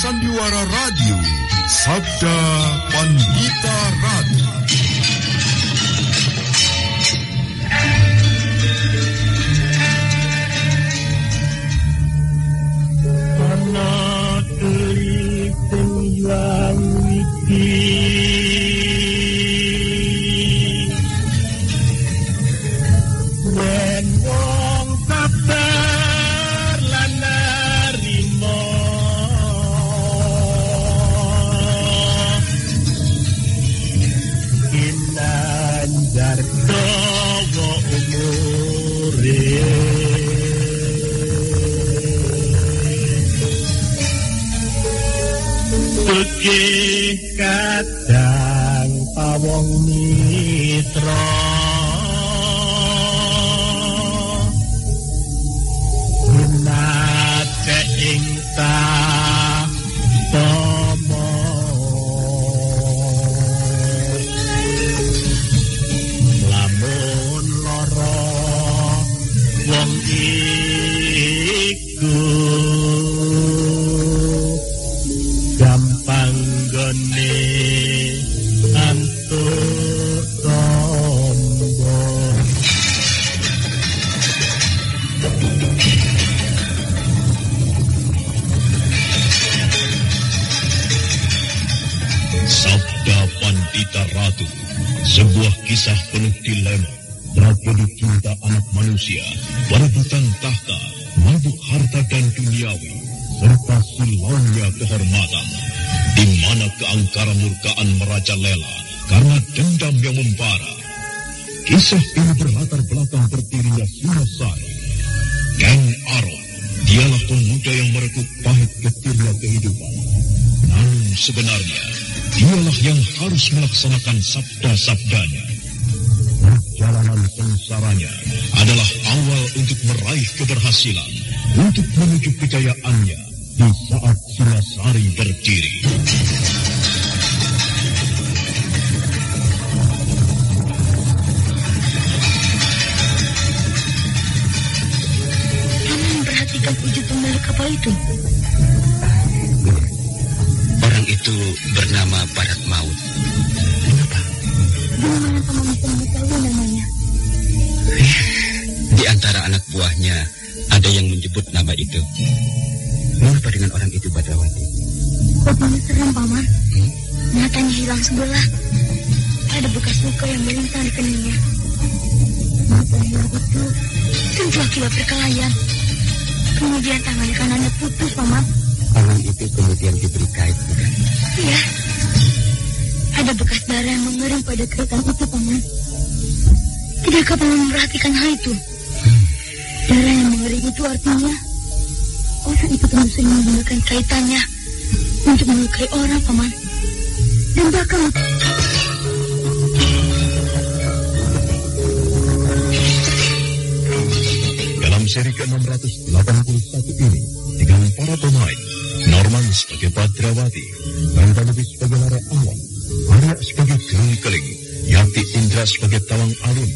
Sandiwara Radio, Sabda Pandita Ratu. Melaksanakan sabda-sabdanya. Perjalanan sengsaranya adalah awal untuk meraih keberhasilan, untuk menuju kejayaannya di saat Singasari berdiri. Kamu memperhatikan wujud pemilik kapal itu? Orang itu bernama Barat Maut. Bagaimana kamu bisa mengetahui namanya? Di antara anak buahnya ada yang menyebut nama itu. Mengapa dengan orang itu Badrawati? Wajahnya seram, Paman. Hmm? Matanya hilang sebelah. Ada bekas luka yang melintang di keningnya. Matanya itu tentu akibat perkelahian. Kemudian tangan kanannya putus, Paman. Orang itu kemudian diberi kait bukan? Iya. Ada bekas darah yang mengering pada kaitan itu, Paman. Tidakkah Paman memperhatikan hal itu? Darah yang mengering itu artinya orang itu sering menggunakan kaitannya untuk melukai orang, Paman. Dan bahkan Dalam seri ke-681 ini, dengan para pemain, Norman sebagai Badrawati, Banta Lubis sebagai sebagai Tawang Alun,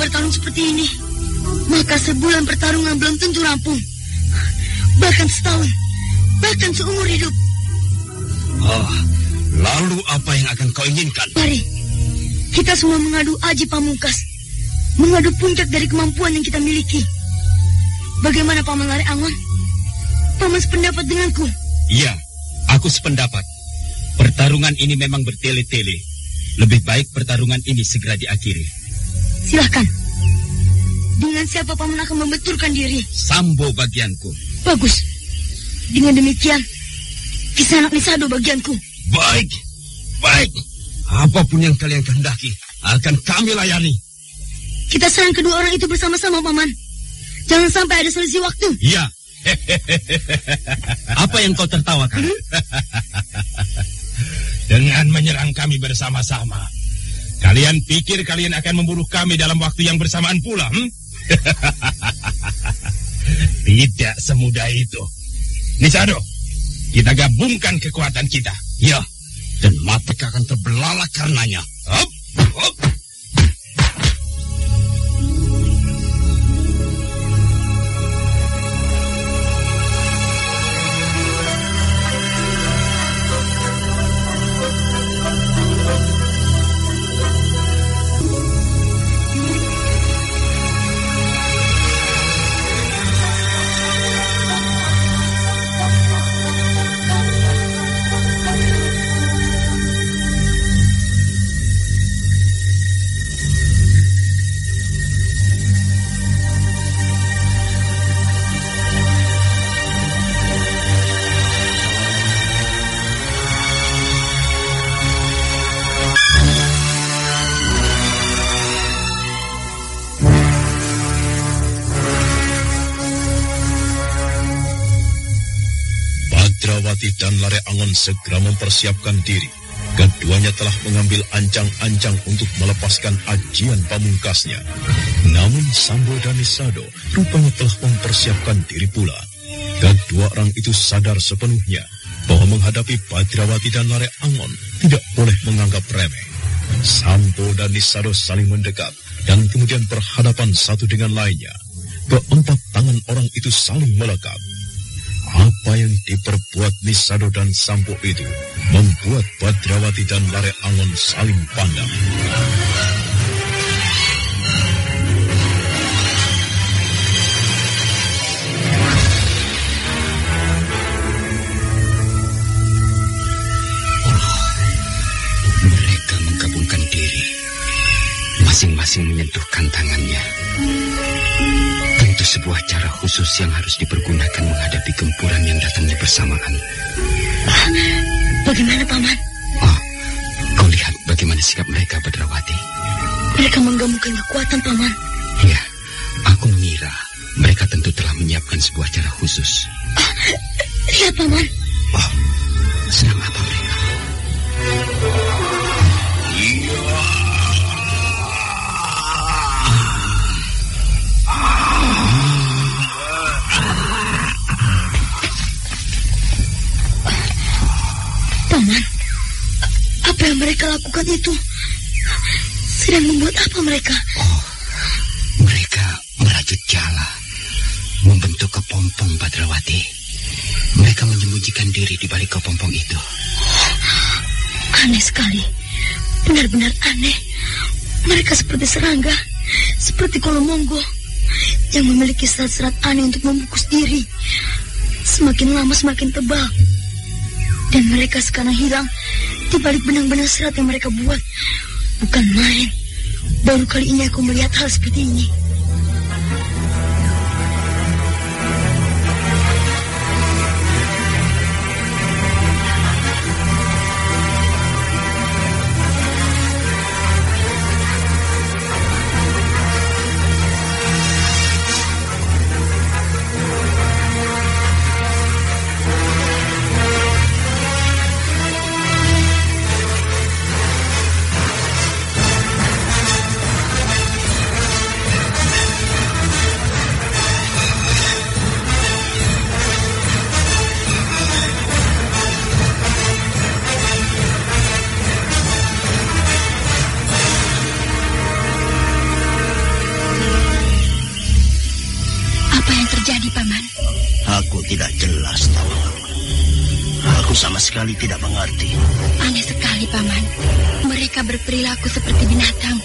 bertarung seperti ini, maka sebulan pertarungan belum tentu rampung. Bahkan setahun, bahkan seumur hidup. Oh, lalu apa yang akan kau inginkan? Mari, kita semua mengadu aji pamungkas. Mengadu puncak dari kemampuan yang kita miliki. Bagaimana Paman Lari Angon? Paman sependapat denganku? Iya, aku sependapat. Pertarungan ini memang bertele-tele. Lebih baik pertarungan ini segera diakhiri. Silahkan. Dengan siapa paman akan membenturkan diri? Sambo bagianku. Bagus. Dengan demikian, kisah anak Nisado bagianku. Baik, baik. Apa pun yang kalian kehendaki, akan kami layani. Kita serang kedua orang itu bersama-sama, Paman. Jangan sampai ada selisih waktu. Iya. Apa yang kau tertawakan? Dengan menyerang kami bersama-sama. Kalian pikir kalian akan membunuh kami dalam waktu yang bersamaan pula? Hmm? Tidak semudah itu. Nisado, kita gabungkan kekuatan kita. Ya, dan mata akan terbelalak karenanya. Hop, hop. Dan Lare Angon segera mempersiapkan diri. Keduanya telah mengambil ancang-ancang untuk melepaskan ajian pamungkasnya. Namun Sambo dan Nisado rupanya telah mempersiapkan diri pula. Kedua orang itu sadar sepenuhnya bahwa menghadapi Badrawati dan Lare Angon tidak boleh menganggap remeh. Sambo dan Nisado saling mendekat dan kemudian berhadapan satu dengan lainnya. Keempat tangan orang itu saling melekat. Apa yang diperbuat Nisado dan Sampo itu membuat Badrawati dan Lare Angon saling pandang. Mereka menggabungkan diri. Masing-masing menyentuhkan tangannya. Tentu sebuah cara khusus yang harus dipergunakan menghadapi gempuran yang datangnya bersamaan. Bagaimana, Paman? Oh, kau lihat bagaimana sikap mereka, Badrawati. Mereka menggabungkan kekuatan, Paman. Ya, aku mengira mereka tentu telah menyiapkan sebuah cara khusus. Lihat, Paman. Oh, sedang apa mereka lakukan itu? Sedang membuat apa mereka? Mereka merajut jala, membentuk kepompong Badrawati. Mereka menyembunyikan diri di balik kepompong itu. Aneh sekali. Benar-benar aneh. Mereka seperti serangga, seperti kolomonggo yang memiliki serat-serat aneh untuk membungkus diri. Semakin lama semakin tebal. Dan mereka sekarang hilang di balik benang-benang serat yang mereka buat. Bukan main. Baru kali ini aku melihat hal seperti ini. Tidak jelas, Tawang. Aku sama sekali tidak mengerti. Aneh sekali, Paman. Mereka berperilaku seperti binatang.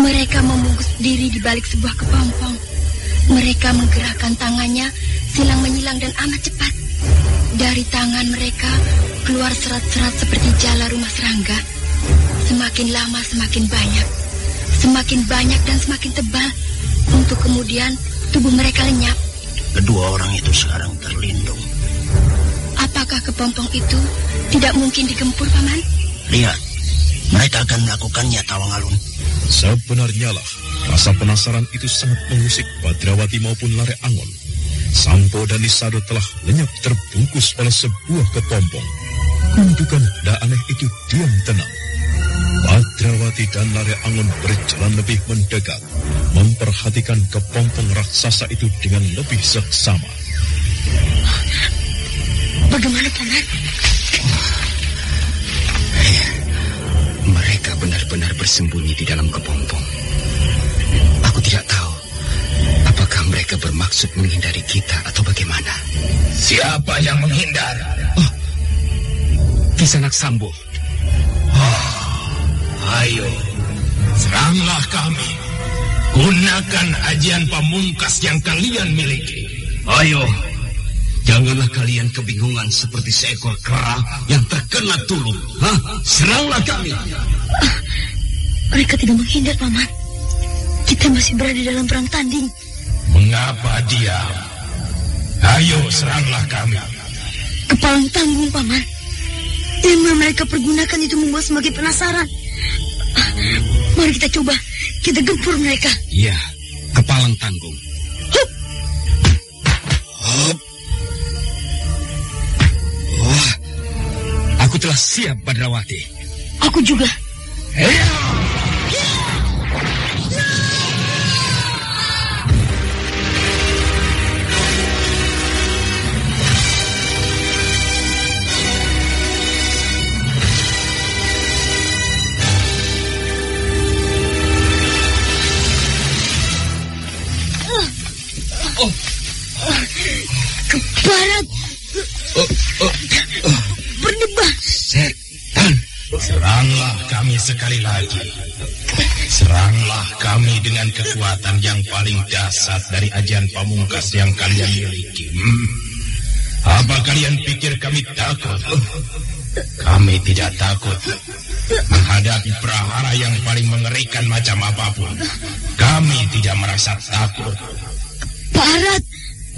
Mereka membungkus diri di balik sebuah kepompong. Mereka menggerakkan tangannya, silang menyilang dan amat cepat. Dari tangan mereka keluar serat-serat seperti jala rumah serangga. Semakin lama semakin banyak. Semakin banyak dan semakin tebal. Untuk kemudian tubuh mereka lenyap. Kedua orang itu sekarang terlindung. Apakah kepompong itu tidak mungkin digempur, Paman? Lihat, mereka akan melakukannya, Tawang Alun. Sebenarnya lah, rasa penasaran itu sangat mengusik Badrawati maupun Lare Angon. Sampo dan Nisado telah lenyap terbungkus oleh sebuah kepompong. Gundukan benda aneh itu diam tenang. Badrawati dan Lare Angon berjalan lebih mendekat, memperhatikan kepompong raksasa itu dengan lebih seksama. Bagaimana, Paman? Mereka benar-benar bersembunyi di dalam kepompong. Aku tidak tahu apakah mereka bermaksud menghindari kita atau bagaimana. Siapa yang menghindar? Kisanak Sambo. Ayo, seranglah kami. Gunakan ajian pamungkas yang kalian miliki. Ayo, janganlah kalian kebingungan seperti seekor kera yang terkena tulung. Hah? Seranglah kami. Mereka tidak menghindar, Paman. Kita masih berada dalam perang tanding. Mengapa diam? Ayo, seranglah kami. Kepalang tanggung, Paman. Ilmu yang mereka pergunakan itu membuat semakin penasaran. Ah, Mari kita coba. Kita gempur mereka. Ya, kepalang tanggung. Hup! Hop. Wah, aku telah siap, Badrawati. Aku juga. Ke sekali lagi. Seranglah kami dengan kekuatan yang paling dahsyat dari ajian pamungkas yang kalian miliki. Hmm. Apa kalian pikir kami takut? Kami tidak takut menghadapi prahara yang paling mengerikan macam apa pun. Kami tidak merasa takut. Barat.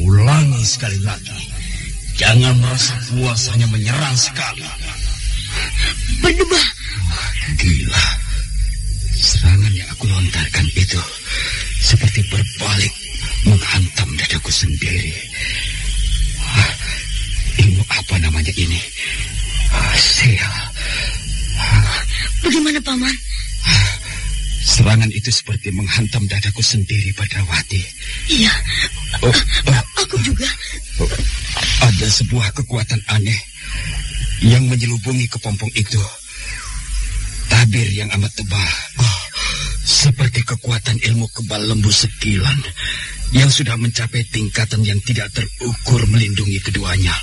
Ulangi sekali lagi. Jangan merasa puas hanya menyerang sekali. Berdebah. Gila. Serangan yang aku lontarkan itu seperti berbalik menghantam dadaku sendiri. Ah, Ilmu apa namanya ini? Ah, Sial. Bagaimana, Paman? Serangan itu seperti menghantam dadaku sendiri, Badrawati. Iya, Oh, oh, aku juga. oh, ada sebuah kekuatan aneh yang menyelubungi kepompong itu. Tabir yang amat tebal. Oh, seperti kekuatan ilmu kebal lembu sekilan yang sudah mencapai tingkatan yang tidak terukur melindungi keduanya.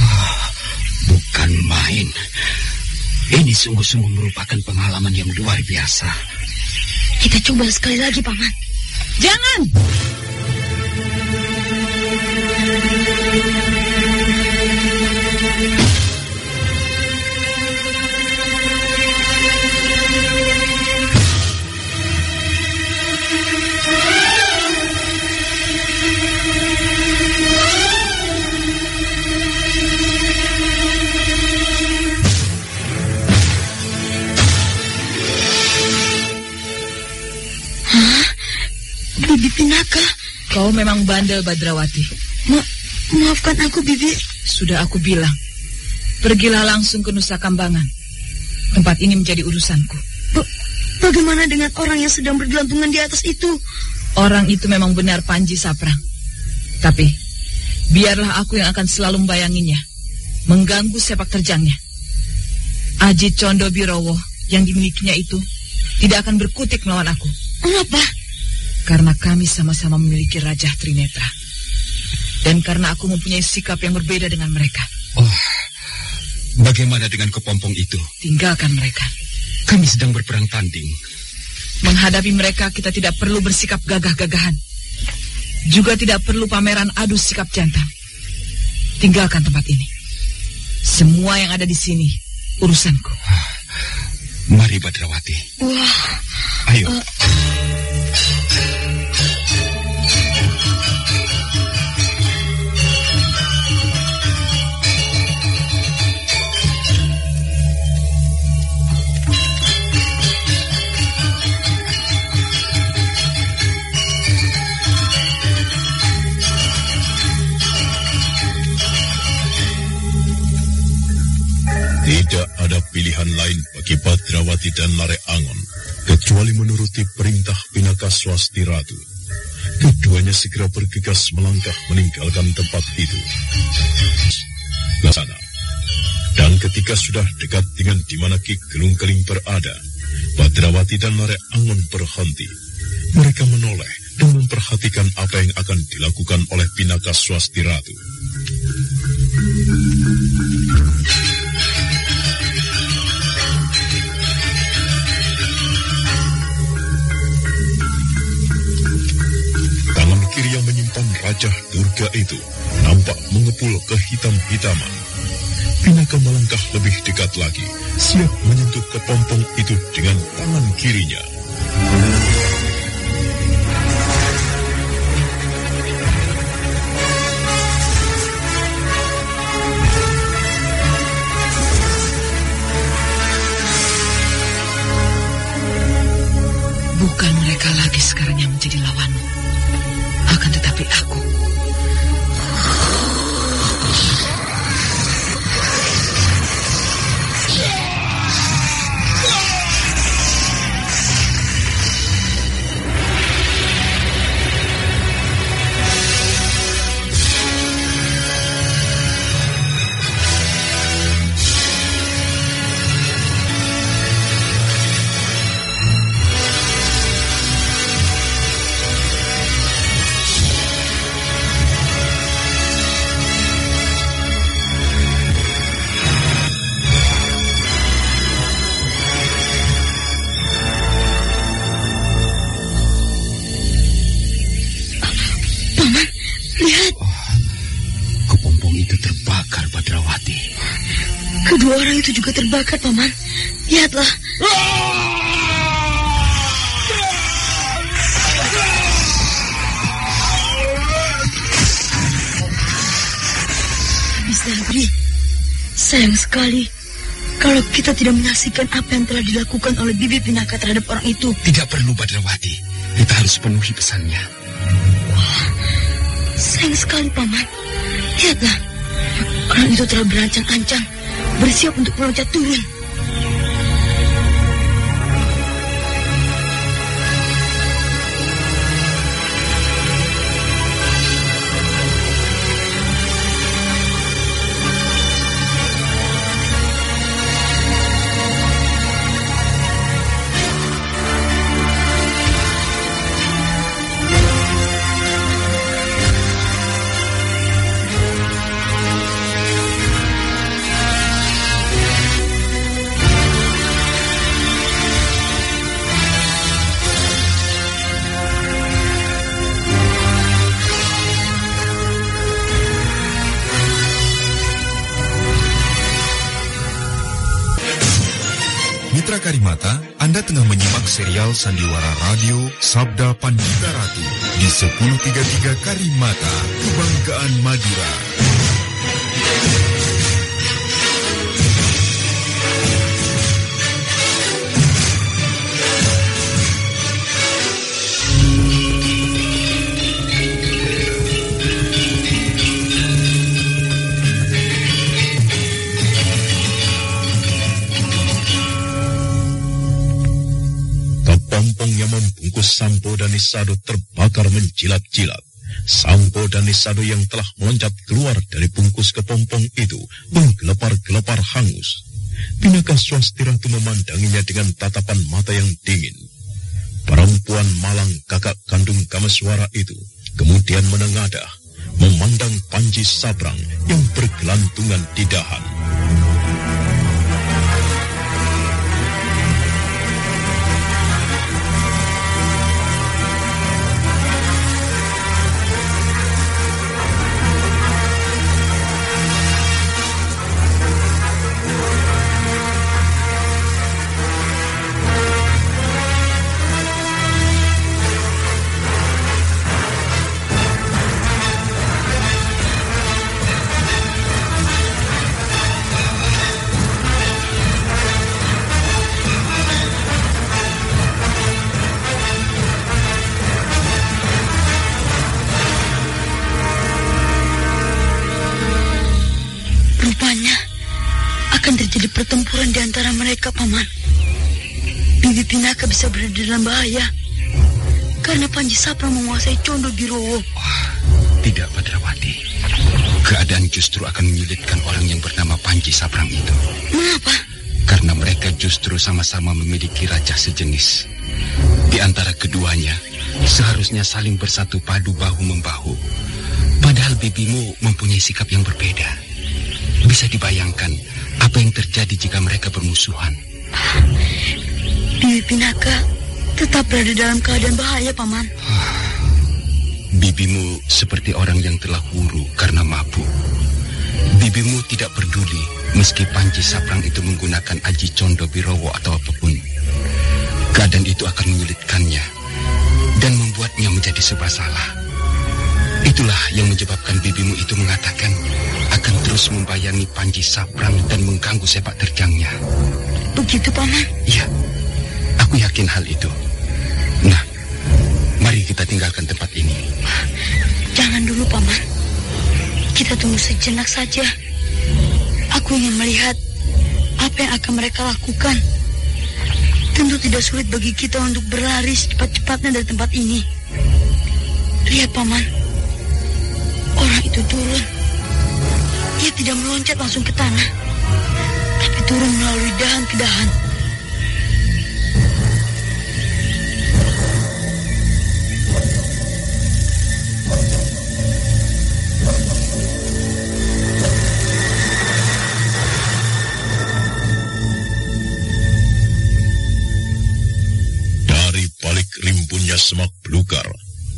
Ah, bukan main. Ini sungguh-sungguh merupakan pengalaman yang luar biasa. Kita coba sekali lagi, Paman. Jangan! Bibi Kau memang bandel, Badrawati. ma maafkan aku, Bibi. Sudah aku bilang. Pergilah langsung ke Nusa Kambangan. Tempat ini menjadi urusanku. Ba- bagaimana dengan orang yang sedang bergelantungan di atas itu? Orang itu memang benar Panji Saprang. Tapi, biarlah aku yang akan selalu membayanginya. Mengganggu sepak terjangnya. Aji Condo Birowo yang dimilikinya itu tidak akan berkutik melawan aku. Mengapa? Karena kami sama-sama memiliki Raja Trinetra. Dan karena aku mempunyai sikap yang berbeda dengan mereka. Oh, bagaimana dengan kepompong itu? Tinggalkan mereka. Kami sedang berperang tanding. Menghadapi mereka kita tidak perlu bersikap gagah-gagahan. Juga tidak perlu pameran adu sikap jantan. tinggalkan tempat ini. Semua yang ada di sini urusanku. Mari Badrawati. Wah. Ayo. Uh, Tidak ada pilihan lain bagi Badrawati dan Lare Angon kecuali menuruti perintah Pinaka Swasti Ratu. Keduanya segera bergegas melangkah meninggalkan tempat itu. Ke. Dan ketika sudah dekat dengan di mana Ki Gelung Keling berada, Badrawati dan Lare Angon berhenti. Mereka menoleh dan memperhatikan apa yang akan dilakukan oleh Pinaka Swasti Ratu. Raja Durga itu nampak mengepul kehitam-hitaman. Pinaka melangkah lebih dekat lagi, siap menyentuh kepompong itu dengan tangan kirinya. Terbakar, Paman. Lihatlah. Habis Negeri, sayang sekali kalau kita tidak menyaksikan apa yang telah dilakukan oleh Bibi Pinaka terhadap orang itu. Tidak perlu Badrawati. Kita harus penuhi pesannya. Sayang sekali, Paman. Lihatlah, orang itu telah berancang-ancang, bersiap untuk meloncat turun. Sandiwara Radio Sabda Pandita Ratu di 1033 Karimata, Kebanggaan Madura. Nisado terbakar menjilat-jilat. Sampo dan Nisado yang telah meloncat keluar dari bungkus kepompong itu menggelepar-gelepar hangus. Pinaka Swastira itu memandanginya dengan tatapan mata yang dingin. Perempuan malang kakak kandung Kameswara itu kemudian menengadah, memandang Panji Sabrang yang bergelantungan di dahan. Pinaka bisa berada dalam bahaya. Karena Panji Sapra menguasai Condo Birowo. Oh, tidak, Padrawati. Keadaan justru akan menyulitkan orang yang bernama Panji Saprang itu. Mengapa? Karena mereka justru sama-sama memiliki raja sejenis. Di antara keduanya, seharusnya saling bersatu padu bahu-membahu. Padahal bibimu mempunyai sikap yang berbeda. Bisa dibayangkan apa yang terjadi jika mereka bermusuhan. Bibi Pinaka tetap berada dalam keadaan bahaya, Paman. Bibimu seperti orang yang telah huru karena mabuk. Bibimu tidak peduli meski Panji Saprang itu menggunakan Aji Condo Birowo atau apa pun. Keadaan itu akan menyulitkannya dan membuatnya menjadi serba salah. Itulah yang menyebabkan bibimu itu mengatakan akan terus membayangi Panji Saprang dan mengganggu sepak terjangnya. Begitu, Paman? Iya, aku yakin hal itu. Nah, mari kita tinggalkan tempat ini. Jangan dulu, Paman. Kita tunggu sejenak saja. Aku ingin melihat apa yang akan mereka lakukan. Tentu tidak sulit bagi kita untuk berlari secepat-cepatnya dari tempat ini. Lihat, Paman. Orang itu turun. Ia tidak meloncat langsung ke tanah. Tapi turun melalui dahan ke dahan. Semak belukar,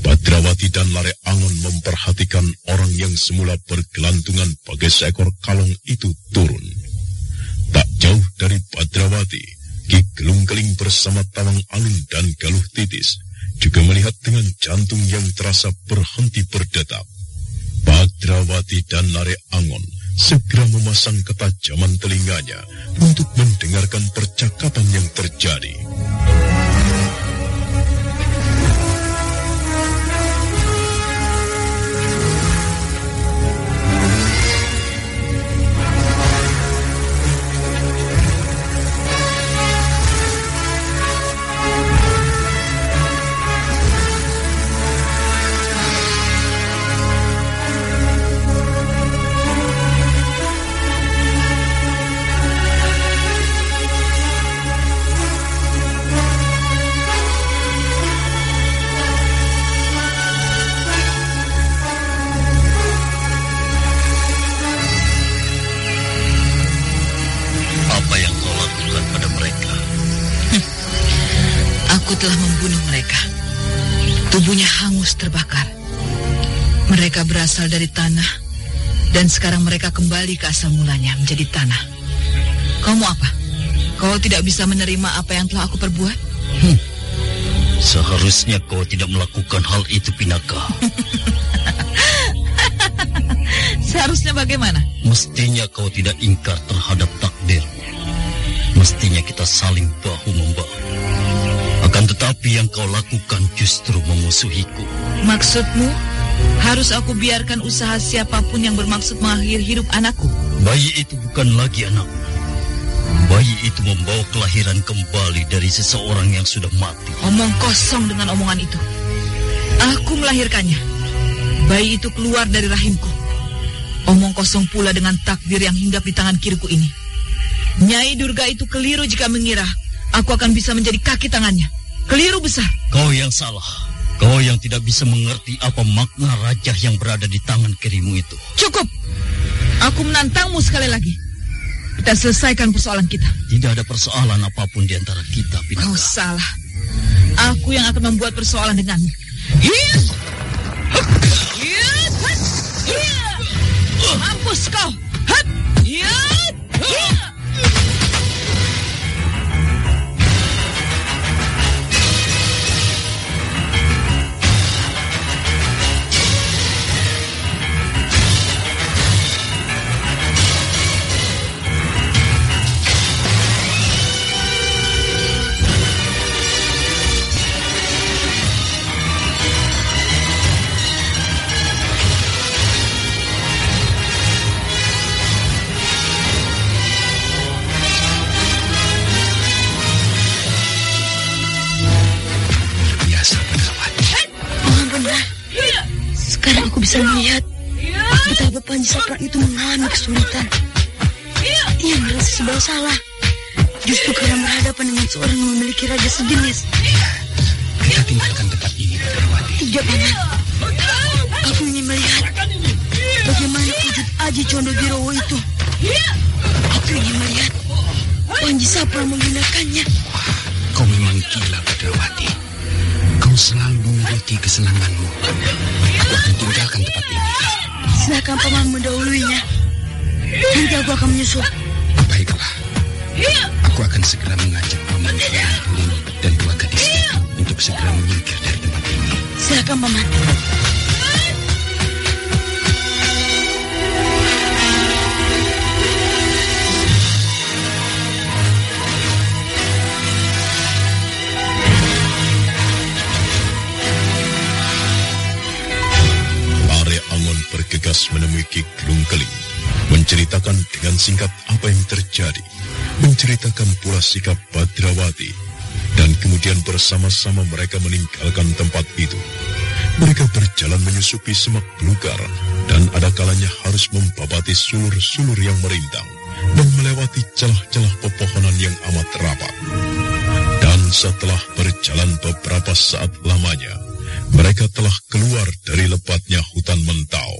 Badrawati dan Lare Angon memperhatikan orang yang semula bergelantungan bagai seekor kalong itu turun. Tak jauh dari Badrawati, Ki Gelung Keling bersama Tawang Alun dan Galuh Titis juga melihat dengan jantung yang terasa berhenti berdetak. Badrawati dan Lare Angon segera memasang ketajaman telinganya untuk mendengarkan percakapan yang terjadi. Aku telah membunuh mereka. Tubuhnya hangus terbakar. Mereka berasal dari tanah dan sekarang mereka kembali ke asal mulanya menjadi tanah. Kau mau apa? Kau tidak bisa menerima apa yang telah aku perbuat? Seharusnya kau tidak melakukan hal itu, Pinaka. Seharusnya bagaimana? Mestinya kau tidak ingkar terhadap takdir. Mestinya kita saling bahu-membahu. Akan tetapi yang kau lakukan justru memusuhiku. Maksudmu, harus aku biarkan usaha siapa pun yang bermaksud mengakhiri hidup anakku? Bayi itu bukan lagi anak. Bayi itu membawa kelahiran kembali dari seseorang yang sudah mati. Omong kosong dengan omongan itu. Aku melahirkannya. Bayi itu keluar dari rahimku. Omong kosong pula dengan takdir yang hinggap di tangan kiriku ini. Nyai Durga itu keliru jika mengira aku akan bisa menjadi kaki tangannya. Keliru besar. Kau yang salah. Kau yang tidak bisa mengerti apa makna raja yang berada di tangan kirimu itu. Cukup. Aku menantangmu sekali lagi. Kita selesaikan persoalan kita. Tidak ada persoalan apa pun di antara kita, Kau Pinaka. salah. Aku yang akan membuat persoalan denganmu. Hiya! Mampus kau! Bisa melihat betapa Panji Sapran itu mengalami kesulitan. Ia merasa sebuah salah. Justru karena berhadapan dengan seorang yang memiliki raja sejenis. Kita tinggalkan tempat ini, Badrawati. Tidak, Paman. Aku ingin melihat bagaimana wujud Aji Condo Birowo itu. Aku ingin melihat Panji Sapra menggunakannya. Kau memang gila, Badrawati. Kau selalu memiliki kesenanganmu. Aku akan tinggalkan tempat ini. Silahkan Paman mendahuluinya. Nanti aku akan menyusul. Baiklah. Aku akan segera mengajak Paman dan dua gadis itu untuk segera menyingkir dari tempat ini. Silakan Paman. Bergegas menemui Ki Gelung menceritakan dengan singkat apa yang terjadi, menceritakan pula sikap Badrawati, dan kemudian bersama-sama mereka meninggalkan tempat itu. Mereka berjalan menyusupi semak belukar, dan ada kalanya harus membabati sulur-sulur yang merintang, dan melewati celah-celah pepohonan yang amat rapat. Dan setelah berjalan beberapa saat lamanya, mereka telah keluar dari lebatnya hutan mentau.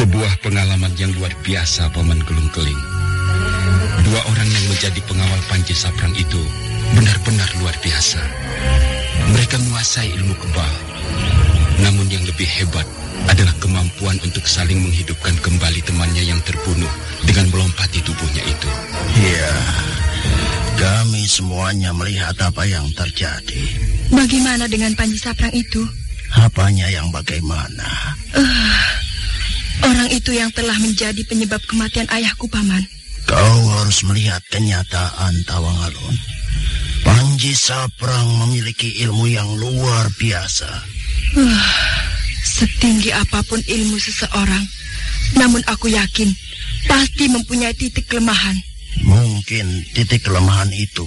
Sebuah pengalaman yang luar biasa Paman Gelung Keling. Dua orang yang menjadi pengawal Panji Saprang itu benar-benar luar biasa. Mereka menguasai ilmu kebal. Namun yang lebih hebat adalah kemampuan untuk saling menghidupkan kembali temannya yang terbunuh dengan melompati tubuhnya itu. Iya, kami semuanya melihat apa yang terjadi. Bagaimana dengan Panji Saprang itu? Apanya yang bagaimana? Orang itu yang telah menjadi penyebab kematian ayahku, Paman. Kau harus melihat kenyataan Tawang Alun. Panji Saprang memiliki ilmu yang luar biasa. Setinggi apa pun ilmu seseorang, namun aku yakin pasti mempunyai titik kelemahan. Mungkin titik kelemahan itu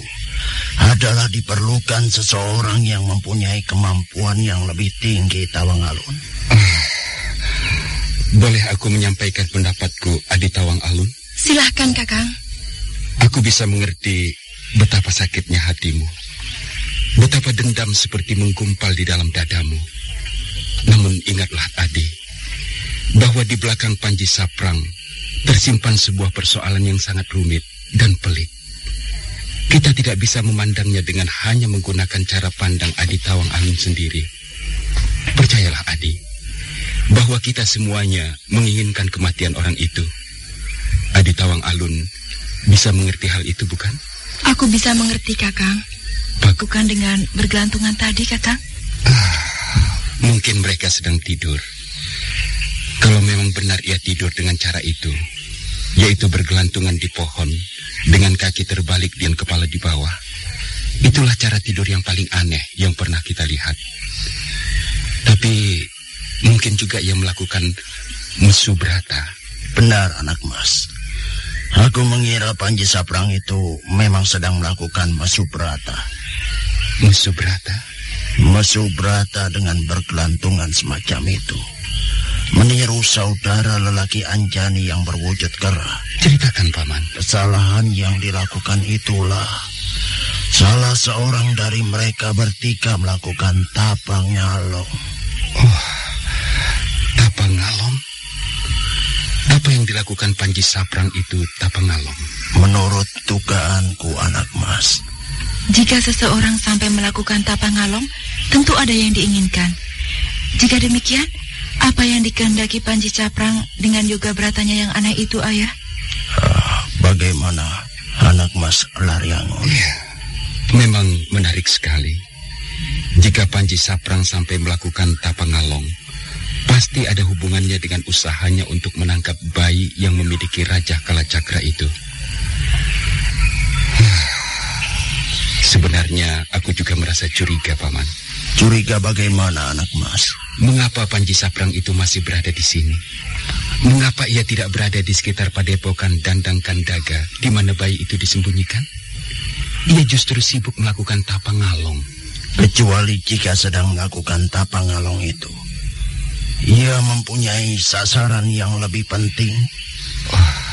adalah diperlukan seseorang yang mempunyai kemampuan yang lebih tinggi Tawang Alun. Boleh aku menyampaikan pendapatku, Adi Tawang Alun? Silahkan, Kakang. Aku bisa mengerti betapa sakitnya hatimu. Betapa dendam seperti menggumpal di dalam dadamu. Namun ingatlah Adi, bahwa di belakang Panji Saprang tersimpan sebuah persoalan yang sangat rumit dan pelik. Kita tidak bisa memandangnya dengan hanya menggunakan cara pandang Adi Tawang Alun sendiri. Percayalah Adi, bahwa kita semuanya menginginkan kematian orang itu. Adi Tawang Alun bisa mengerti hal itu bukan? Aku bisa mengerti, Kakang. Bak- Bukan dengan bergelantungan tadi, Kakang. Mungkin mereka sedang tidur. Kalau memang benar ia tidur dengan cara itu, yaitu bergelantungan di pohon dengan kaki terbalik dan kepala di bawah, itulah cara tidur yang paling aneh yang pernah kita lihat. Tapi mungkin juga ia melakukan mesubrata. Benar anak mas. Aku mengira Panji Saprang itu memang sedang melakukan masubrata. Mesubrata? Mesubrata dengan bergelantungan semacam itu. Meniru saudara lelaki Anjani yang berwujud kera. Ceritakan paman. Kesalahan yang dilakukan itulah salah seorang dari mereka bertiga melakukan tapang nyalong. Tapangalom? Apa yang dilakukan Panji Saprang itu Tapangalom? Menurut dugaanku anak mas, Jika seseorang sampai melakukan tapangalong, tentu ada yang diinginkan. Jika demikian, Apa yang dikehendaki Panji Caprang dengan yoga beratanya yang aneh itu, Ayah? Uh, bagaimana anak Mas Laryangon? Ya, memang menarik sekali. Jika Panji Saprang sampai melakukan tapangalong, pasti ada hubungannya dengan usahanya untuk menangkap bayi yang memiliki Raja Kalacakra itu. Sebenarnya aku juga merasa curiga, Paman. Curiga bagaimana, anak mas? Mengapa Panji Saprang itu masih berada di sini? Mengapa ia tidak berada di sekitar padepokan Dandang Kandaga di mana bayi itu disembunyikan? Ia justru sibuk melakukan tapangalong. Kecuali jika sedang melakukan tapangalong itu. Ia mempunyai sasaran yang lebih penting. Oh,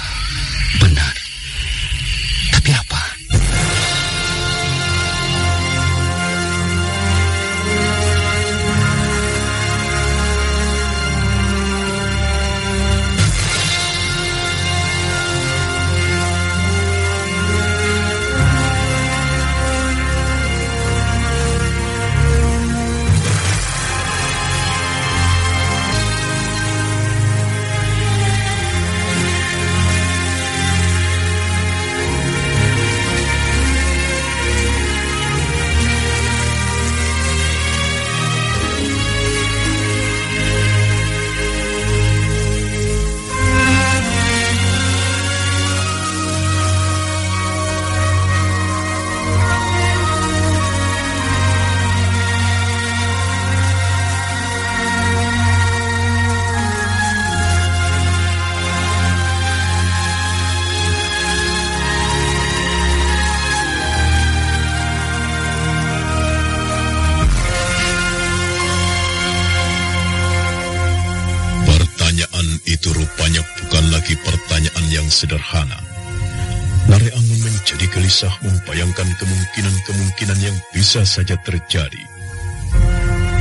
kemungkinan-kemungkinan yang bisa saja terjadi.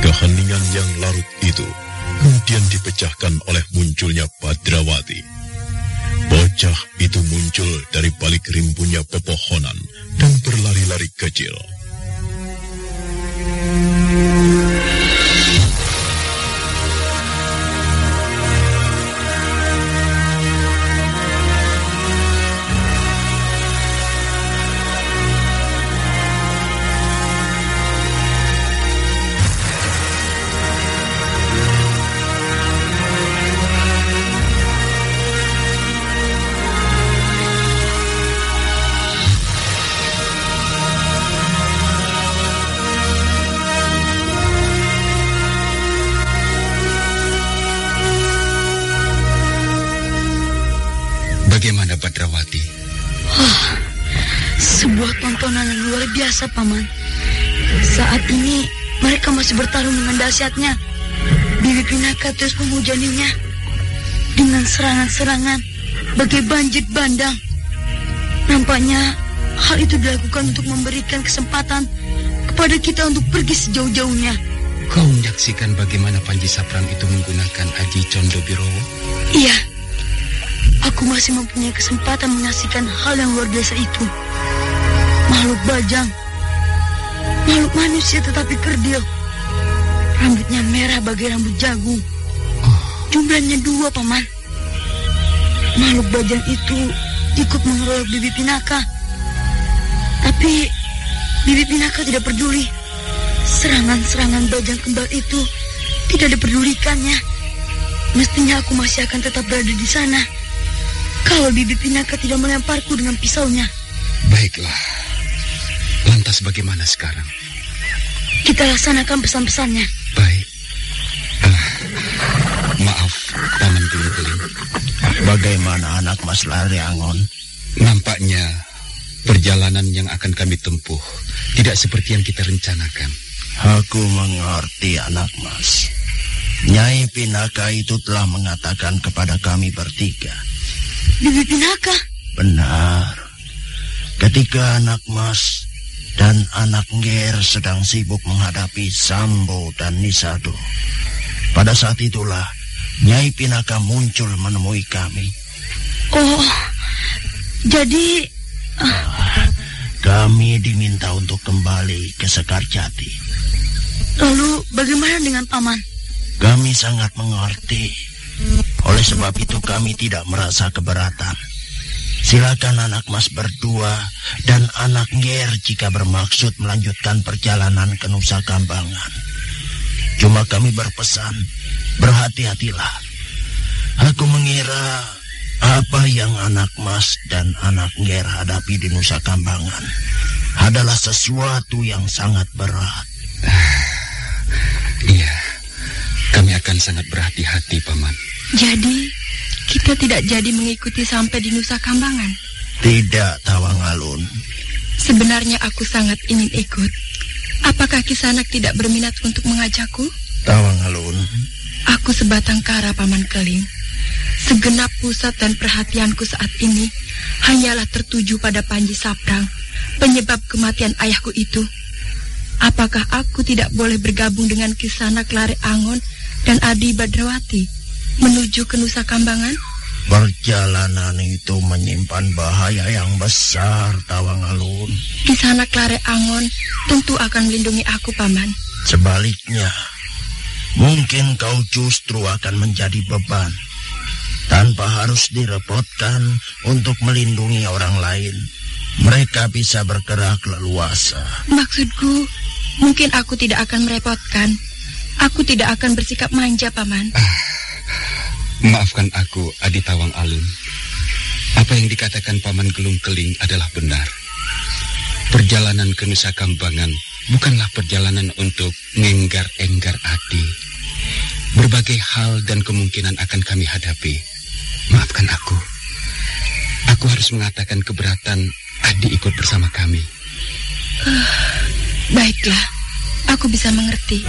Keheningan yang larut itu kemudian dipecahkan oleh munculnya Badrawati. Bocah itu muncul dari balik rimbunya pepohonan dan berlari-lari kecil. Dahsyatnya. Bibi Pinaka terus memujaninya dengan serangan-serangan bagai banjir bandang. Nampaknya hal itu dilakukan untuk memberikan kesempatan kepada kita untuk pergi sejauh-jauhnya. Kau menyaksikan bagaimana Panji Saprang itu menggunakan Aji Condo Birowo? Iya. Aku masih mempunyai kesempatan menyaksikan hal yang luar biasa itu. Makhluk bajang Makhluk manusia tetapi kerdil. Rambutnya merah bagai rambut jagung. Jumlahnya dua, Paman. Makhluk bajang itu ikut mengeroyok Bibi Pinaka. Tapi Bibi Pinaka tidak peduli. Serangan-serangan bajang kembar itu tidak diperdulikannya. Mestinya aku masih akan tetap berada di sana. Kalau Bibi Pinaka tidak melemparku dengan pisaunya. Baiklah. Lantas bagaimana sekarang? Kita laksanakan pesan-pesannya. Bagaimana anak Mas Laryangon? Nampaknya perjalanan yang akan kami tempuh tidak seperti yang kita rencanakan. Aku mengerti anak Mas. Nyai Pinaka itu telah mengatakan kepada kami bertiga. Bibi Pinaka? Benar. Ketika anak Mas dan anak Nger sedang sibuk menghadapi Sambo dan Nisado. Pada saat itulah Nyai Pinaka muncul menemui kami. Oh, jadi... Uh... Kami diminta untuk kembali ke Sekar Jati. Lalu bagaimana dengan Paman? Kami sangat mengerti. Oleh sebab itu kami tidak merasa keberatan. Silakan anak mas berdua dan anak Ger jika bermaksud melanjutkan perjalanan ke Nusa Kambangan. Cuma kami berpesan, berhati-hatilah. Aku mengira apa yang anak mas dan anak Ger hadapi di Nusa Kambangan adalah sesuatu yang sangat berat. Iya, kami akan sangat berhati-hati, Paman. Jadi, kita tidak jadi mengikuti sampai di Nusa Kambangan? Tidak, Tawang Alun. Sebenarnya aku sangat ingin ikut. Apakah Kisanak tidak berminat untuk mengajakku? Tawang Alun. Aku sebatang kara, Paman Keling. Segenap pusat dan perhatianku saat ini hanyalah tertuju pada Panji Saprang, penyebab kematian ayahku itu. Apakah aku tidak boleh bergabung dengan Kisana Klare Angon dan Adi Badrawati menuju ke Nusa Kambangan? Perjalanan itu menyimpan bahaya yang besar, Tawang Alun. Kisana Klare Angon tentu akan melindungi aku, Paman. Sebaliknya, mungkin kau justru akan menjadi beban. Tanpa harus direpotkan untuk melindungi orang lain. Mereka bisa bergerak leluasa. Maksudku, Mungkin aku tidak akan merepotkan. Aku tidak akan bersikap manja, Paman. Ah, maafkan aku, Adi Tawang Alun. Apa yang dikatakan Paman Gelung Keling adalah benar. Perjalanan ke Nusa Kambangan bukanlah perjalanan untuk mengenggar-enggar Adi. Berbagai hal dan kemungkinan akan kami hadapi. Maafkan aku. Aku harus mengatakan keberatan Adi ikut bersama kami. Uh, Baiklah, aku bisa mengerti.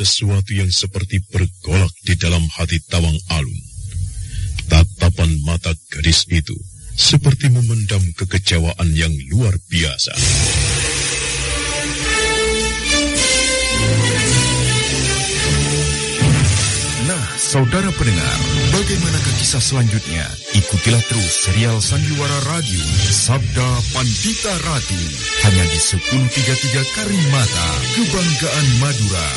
Sesuatu yang seperti bergolak di dalam hati Tawang Alun. Tatapan mata gadis itu seperti memendam kekecewaan yang luar biasa. Saudara pendengar, bagaimanakah kisah selanjutnya? Ikutilah terus serial Sandiwara Radio Sabda Pandita Ratu hanya di 1033 Karimata, Kebanggaan Madura.